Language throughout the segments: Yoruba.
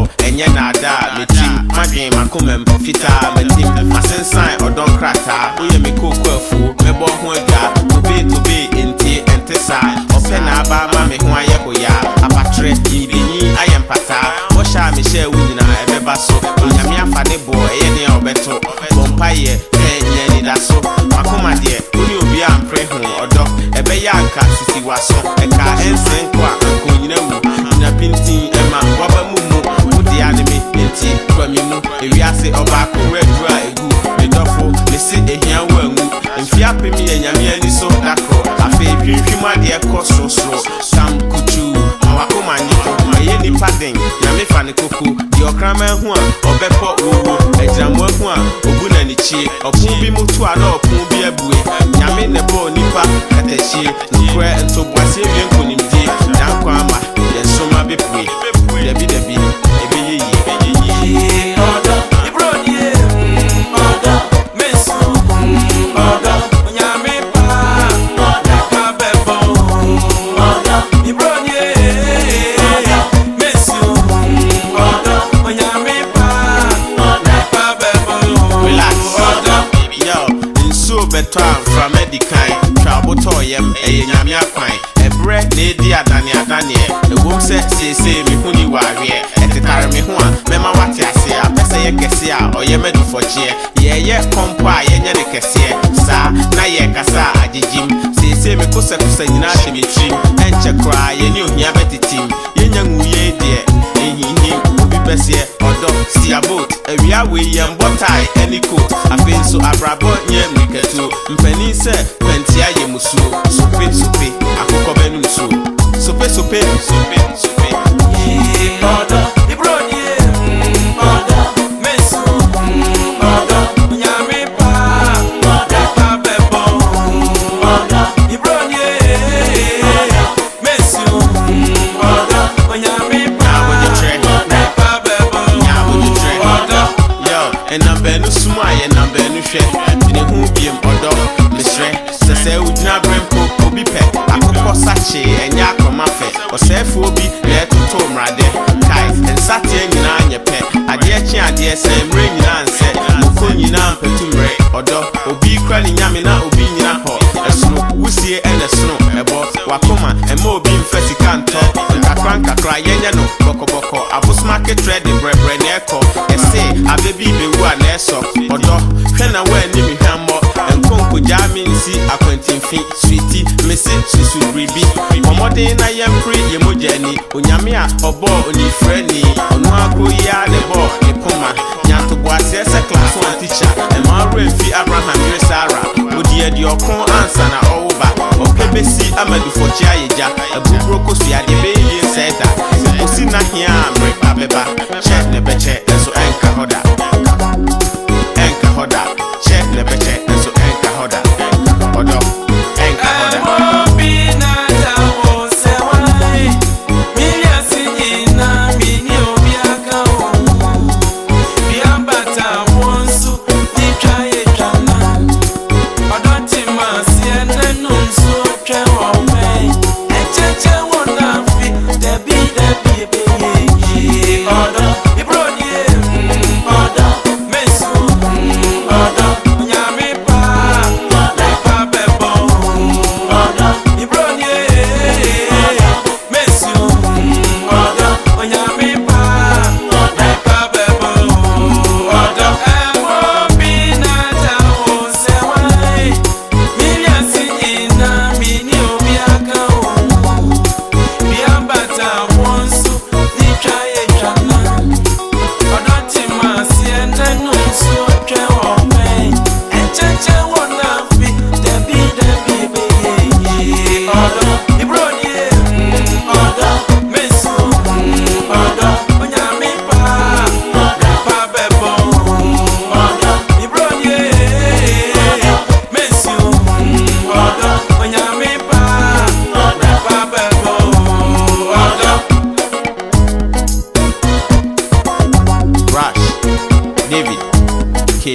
Yo, enye nada, me tim, madwen makomem Fitaa me tim, masensan odon krata Oye me koko afu, e me bo ho aga e Tobe tobe ente ente sa Ope na aba ma me ho aye hoya Apatre, ibenyi aye mpata Mosha me share wunyina ebeba so Onyame afade bo, eye e ne obeto Bompa ye, te nye nida so Makoma de, uni obi ampre ho odo Ebe ya anka sisi waso Eka ense nkwa, nko nyina wu Nyina pintin, ema, ewiase ọba akọwa adura egu medɔfo mesi ehia wɔ ngu. mfi apem yɛ nyame ani so dakoro afei hwehwim adeɛ kɔ sorosoro sam kutu awakoma nyito ɛyɛ nipa den nyame fa ne koko deɛ ɔkraman ho a ɔbɛpɔ wowo agyinamo ho a ogu n'anikyie ɔpon bi mu to a na ɔpon bi abue nyame ne bɔɔ nipa katahyie nokorɛ ntoboaseɛ wie nkonimdie di kan twabo tɔɔ yɛm ɛyɛ nyame akwan ɛberɛ na ɛdi adane adaneɛ ɛwom sɛ seesei me ho ni waareɛ ɛtetare me ho a mɛma wate aseɛ apɛ sɛ yɛ kɛseɛ a ɔyɛ m'adufɔkyeɛ yɛɛyɛ kɔmpo a yɛnyɛ ne kɛseɛ saa na yɛ kasa a agyegyim seesei me kosɛkosɛ nyinaa hyɛ me tirim ɛnkyɛ koraa yɛni supe supe supe. Ìmọ̀dọ̀ ìbúrò ni ẹ̀ mọ̀dọ̀ mẹ́sàn-án mọ̀dọ̀ nyàmí pa mọ̀dọ̀ abẹ́ bọ̀ mọ̀dọ̀ ìbúrò ni ẹ̀ mọ̀dọ̀ mẹ́sàn-án mọ̀dọ̀ nyàmí pa mọ̀dọ̀ abẹ́ bọ̀ mọ̀dọ̀. Ẹnam bẹ̀ẹ́nu súnmọ́ àyẹ̀ ẹnam bẹ̀ẹ́nu hwẹ̀ ẹni hu bìí mọ̀dọ̀ mẹsẹ̀rẹ̀ sẹ̀sẹ̀ ojú ɔsɛɛfoɔ bi na ɛtoto kai kae nsateɛ nyinaa nyɛ pɛ adeɛ kye adeɛ sɛ mmerɛ nyinaa nsɛ moko nyinaa mpɛtu mmerɛ ɔdɔ obi kura ne nyame na obi nyina hɔ ɛsono wusie ɛna sono ɛbɔ wakoma ɛma obi mfɛ sika ntɔ nkakra nkakra yɛnyɛ no bɔkɔbɔkɔ abosoma ketewa de brɛbrɛ na ɛkɔ ɛse abɛ bi bewu a na ɛsɔ ɔdɔ hwɛ na wɔn anim hwɛ mmɔ nkonkogyaa mi nsi akɔ Sweetie, ntimfi switi mesi susubiribi ɔmɔden na yɛmfiri yɛ mogya ani onyame a ɔbɔɔ onifrɛ ni ɔno akoro yi a ne bɔɔ ne poma nyatoboaseɛ se class one teacher ɛma werɛ mfi abraham yere sara wodi adi ɔko ansa na ɔwo ba ɔpɛ bɛsi amadufɔkyi ayɛgya abuburo kosua de bɛyie sɛ da sɛ kosi na hia a mmerɛ ba Check ne ne check.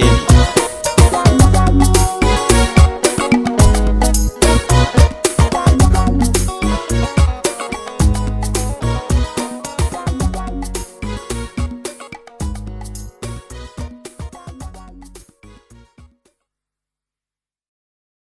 que